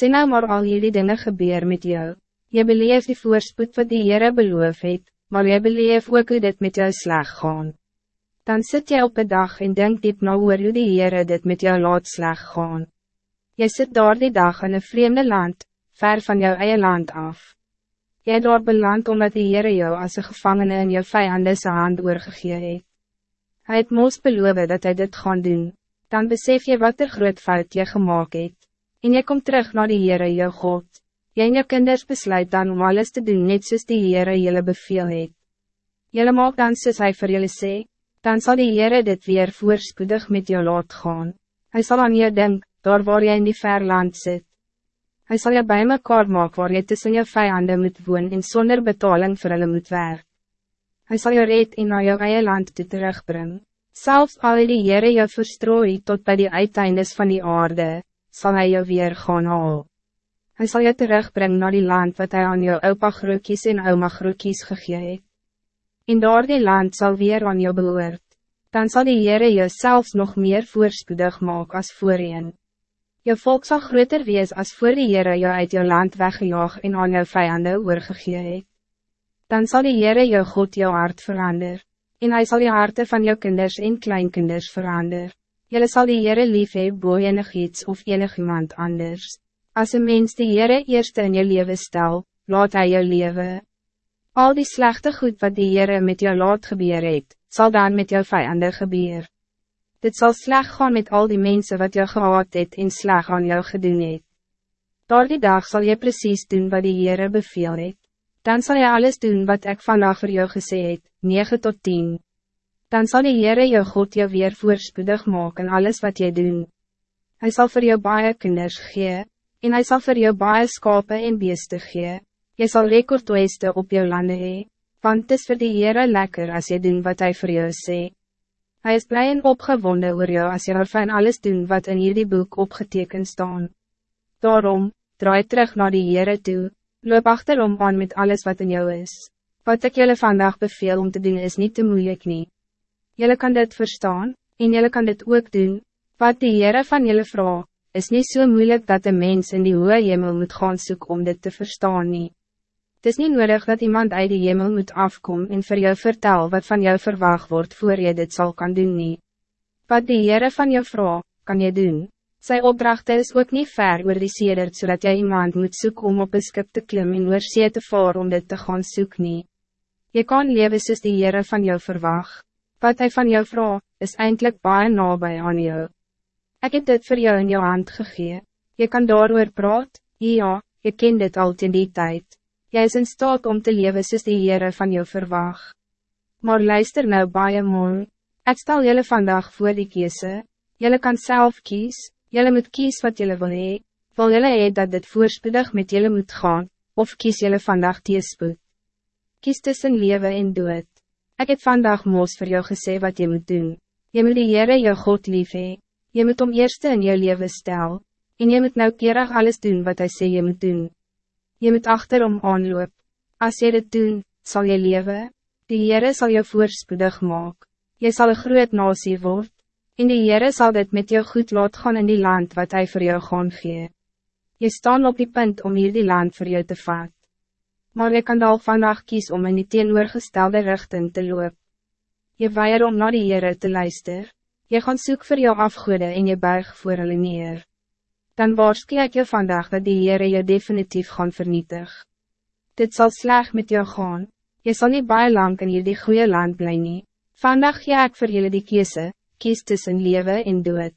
Sê nou maar al jullie dingen gebeur met jou. Je beleef die voorspoed wat die Heere beloof het, maar je beleef ook hoe dit met jou slag gaan. Dan zit jy op een dag en denk diep na oor hoe die Heere dit met jou laat slag gaan. Jy sit daar die dag in een vreemde land, ver van jou eie land af. Jy daar beland omdat die Heere jou als een gevangene in jou vijanden zijn hand oorgegee het. Hy het moos beloof dat hij dit gaan doen, dan besef je wat er groot fout jy gemaakt het, en jy kom terug naar die Heere jou God. Jy en jou kinders besluit dan om alles te doen net soos die Heere jylle beveel het. Jylle maak dan soos hy vir jylle sê, dan zal die Heere dit weer voorspoedig met jou laat gaan. Hij zal aan je denk, daar waar jy in die ver land zit. Hij zal je bij mekaar maak waar jy tussen je vijanden moet woon en zonder betaling vir hulle moet werk. Hij zal je red en naar jou eie land toe terugbring. Zelfs al die Heere jou verstrooi tot bij die uiteindes van die aarde, zal hij jou weer gaan haal. Hij zal je terugbrengen naar die land wat hij aan jou opa groekies en oma groekies gegee het. En door die land zal weer aan jou behoort. Dan zal die Heere jou zelfs nog meer voorspoedig maken als voorheen. Je volk zal groter wees als voor die Heere jou uit jou land weggejaag en aan jou vijanden oorgegee het. Dan zal die Heere jou God jou hart verander. En hij zal je harten van jou kinders en kleinkinders verander. Jelle zal die Heere lief hee boe enig iets of enig iemand anders. Als een mens die Heere eerste in je leven stel, laat hij jou leven. Al die slechte goed wat die Heere met jou laat gebeur het, zal dan met jou vijanden gebeur. Dit zal sleg gaan met al die mensen wat jou gehad het en sleg aan jou gedoen het. Door die dag zal je precies doen wat die Heere beveel het. Dan zal je alles doen wat ik vandaag voor jou gesê het, 9 tot 10. Dan zal die Heere jou God jou weer voorspoedig maken alles wat je doen. Hij zal voor jou baie kinders gee, en hij zal voor jou baie skape en beeste gee. Jy sal rekordweeste op jou lande hee, want het is vir die Heere lekker als je doen wat hij voor jou sê. Hij is blij en opgewonden oor jou als je ervan alles doen wat in hierdie boek opgetekend staan. Daarom, draai terug naar die Heere toe, loop achterom aan met alles wat in jou is. Wat ik jullie vandaag beveel om te doen is niet te moeilijk nie. Jullie kan dit verstaan, en jullie kan dit ook doen, wat die Heere van jullie vraag, is niet zo so moeilijk dat de mens in die hoge hemel moet gaan zoeken om dit te verstaan nie. Het is niet nodig dat iemand uit die hemel moet afkomen en voor jou vertel wat van jou verwacht wordt voor je dit zal kan doen nie. Wat die Heere van jou vraag, kan je doen. Sy opdracht is ook niet ver oor die sedert, zodat jij iemand moet zoeken om op een skip te klim en oor see te vaar om dit te gaan soeken nie. Je kan leven soos die Heere van jou verwacht. Wat hij van jou vraag, is eindelijk baie nabij aan jou. Ik heb dit voor jou in jou hand gegee. Je kan daarover praat, ja, je kent dit al in die tijd. Jij is in staat om te leven soos die Heere van jou verwacht. Maar luister nou baie mooi. Ik stel jullie vandaag voor die kiese. Jullie kan zelf kies, jullie moet kies wat jullie wil hee. Wil jullie hee dat dit voorspoedig met jullie moet gaan, of kies jullie vandaag teespoed. Kies tussen leven en dood. Ik heb vandaag moos voor jou gesê wat je moet doen. Je moet die Heere jou God lief. Je moet om eerste in je leven stel, en je moet nauwkeurig alles doen wat hij sê je moet doen. Je moet achterom aanloop. Als je dit doen, zal je leven. De Heere zal je voorspoedig maken. Je zal een groot nasie worden. En de Heere zal dit met jou goed laat gaan in die land wat hij voor jou gaan gee. Je staan op die punt om hier die land voor jou te vat. Maar je kan al vandaag kies om in die teenoorgestelde richting te loop. Je weier om naar die Heere te luisteren. Je gaan zoek voor jou afgoede en je buig voor hulle neer. Dan waarschuw ik je vandaag dat die Heere je definitief gaan vernietig. Dit zal sleg met jou gaan. Je zal niet baie lang in hier die goede land bly nie. Vandaag ga ik voor jullie die kiese, kies tussen leven en dood.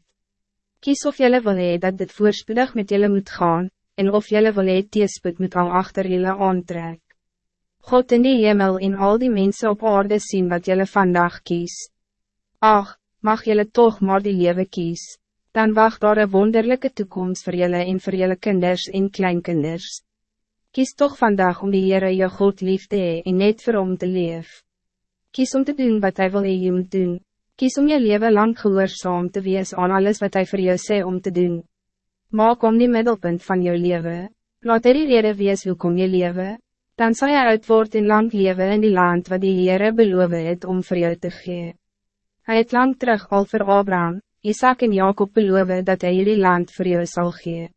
Kies of jullie wil hee dat dit voorspoedig met jullie moet gaan, en of jullie wil hee teespoed moet al achter jullie aantrek. God in die hemel en al die mensen op aarde zien wat jullie vandaag kies. Ach, mag jullie toch maar die lewe kies, dan wacht daar een wonderlijke toekomst voor jullie en voor jullie kinders en kleinkinders. Kies toch vandaag om die Heere je God lief te hee en net vir hom te leef. Kies om te doen wat hij wil je moet doen. Kies om je leven lang gehoorzaam te wees aan alles wat hij voor jou sê om te doen. Maak om die middelpunt van jou leven. Laat er die rede wees hoe kom je leven. Dan zal je uitwoord in lang leven in die land wat die Heere beloof het om voor jou te geven. Hij het lang terug al voor Abraham, Isaac en Jacob beloven dat hij jullie land voor jou zal geven.